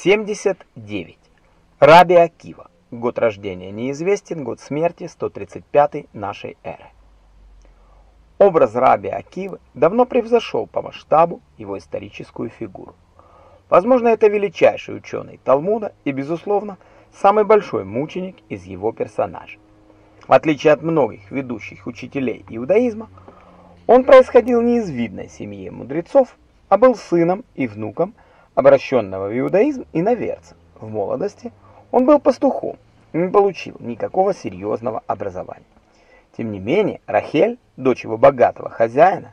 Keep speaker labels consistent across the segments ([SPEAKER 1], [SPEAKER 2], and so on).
[SPEAKER 1] 79. Раби Акива. Год рождения неизвестен, год смерти 135 нашей эры. Образ Раби Акивы давно превзошел по масштабу его историческую фигуру. Возможно, это величайший ученый Талмуда и, безусловно, самый большой мученик из его персонажей. В отличие от многих ведущих учителей иудаизма, он происходил не из видной семьи мудрецов, а был сыном и внуком обращенного в иудаизм иноверца. В молодости он был пастухом и не получил никакого серьезного образования. Тем не менее, Рахель, дочь его богатого хозяина,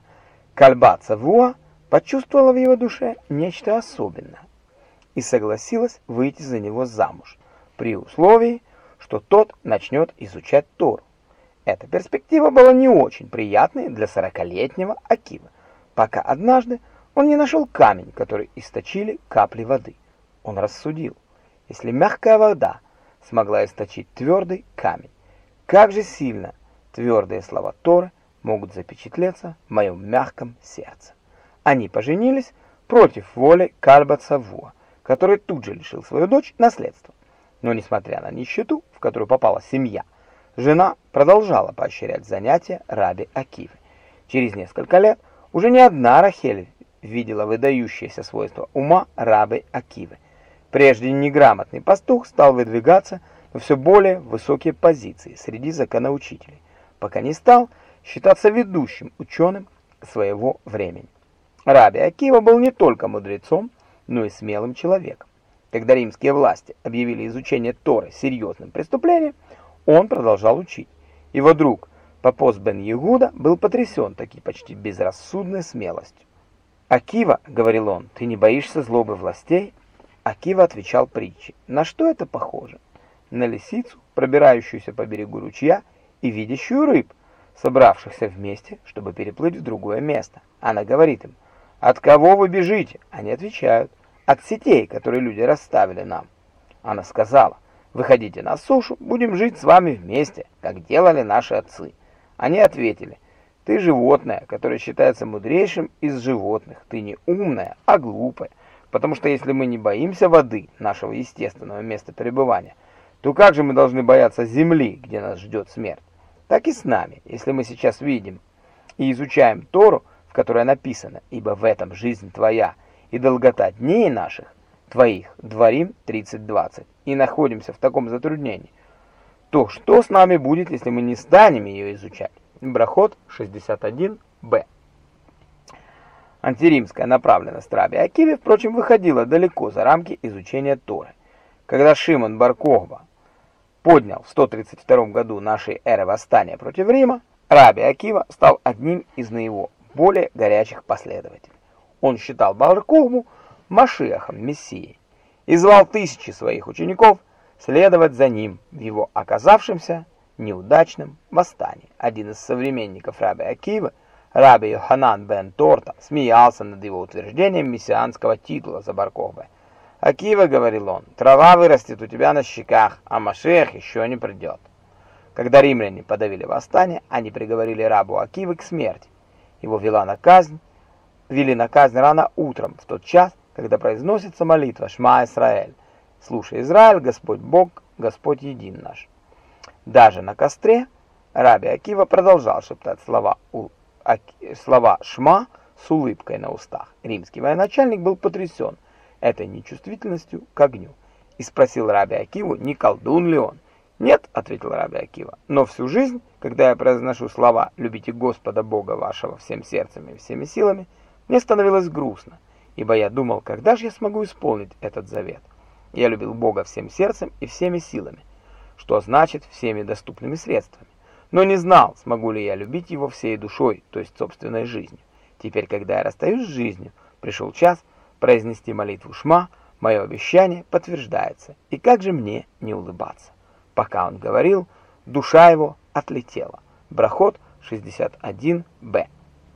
[SPEAKER 1] Кальба Цавуа, почувствовала в его душе нечто особенное и согласилась выйти за него замуж, при условии, что тот начнет изучать Тору. Эта перспектива была не очень приятной для сорокалетнего Акива, пока однажды он не нашел камень, который источили капли воды. Он рассудил, если мягкая вода смогла источить твердый камень, как же сильно твердые слова Торы могут запечатлеться в моем мягком сердце. Они поженились против воли Кальба Цавуа, который тут же лишил свою дочь наследства. Но несмотря на нищету, в которую попала семья, жена продолжала поощрять занятия раби Акивы. Через несколько лет уже не одна Рахель видела выдающиеся свойства ума рабы Акивы. Прежде неграмотный пастух стал выдвигаться на все более высокие позиции среди законоучителей, пока не стал считаться ведущим ученым своего времени. Раби Акива был не только мудрецом, но и смелым человеком. Когда римские власти объявили изучение Торы серьезным преступлением, он продолжал учить. Его друг Папос бен Егуда был потрясен такой почти безрассудной смелостью. «Акива», — говорил он, — «ты не боишься злобы властей?» Акива отвечал притчей. «На что это похоже?» «На лисицу, пробирающуюся по берегу ручья и видящую рыб, собравшихся вместе, чтобы переплыть в другое место. Она говорит им, «От кого вы бежите?» Они отвечают, «От сетей, которые люди расставили нам». Она сказала, «Выходите на сушу, будем жить с вами вместе, как делали наши отцы». Они ответили, ты животное, которое считается мудрейшим из животных. Ты не умная, а глупая. Потому что если мы не боимся воды, нашего естественного места пребывания, то как же мы должны бояться земли, где нас ждет смерть? Так и с нами. Если мы сейчас видим и изучаем Тору, в которой написано «Ибо в этом жизнь твоя и долгота дней наших, твоих, Дворим 30.20, и находимся в таком затруднении, то что с нами будет, если мы не станем ее изучать? Брахот 61б. Антиримская направленность Раби Акиви, впрочем, выходила далеко за рамки изучения Торы. Когда Шимон бар поднял в 132 году нашей эры восстание против Рима, Раби Акива стал одним из наиво более горячих последователей. Он считал Бар-Кохбу Машиахом, Мессией, и звал тысячи своих учеников следовать за ним в его оказавшемся неудачном восстании. Один из современников раби Акива, раби Йоханан бен Торта, смеялся над его утверждением мессианского титула за Баркохбе. «Акива, — говорил он, — трава вырастет у тебя на щеках, а Машех еще не придет». Когда римляне подавили восстание, они приговорили рабу Акивы к смерти. Его вела на казнь, вели на казнь рано утром, в тот час, когда произносится молитва «Шма Исраэль». «Слушай, Израиль, Господь Бог, Господь един наш». Даже на костре Раби Акива продолжал шептать слова, у, слова «шма» с улыбкой на устах. Римский военачальник был потрясен этой нечувствительностью к огню и спросил Раби Акиву, не колдун ли он. «Нет», — ответил Раби Акива, — «но всю жизнь, когда я произношу слова «любите Господа Бога вашего всем сердцем и всеми силами», мне становилось грустно, ибо я думал, когда же я смогу исполнить этот завет. Я любил Бога всем сердцем и всеми силами, что значит всеми доступными средствами. Но не знал, смогу ли я любить его всей душой, то есть собственной жизнью. Теперь, когда я расстаюсь с жизнью, пришел час произнести молитву Шма, мое обещание подтверждается. И как же мне не улыбаться? Пока он говорил, душа его отлетела. Брахот 61б.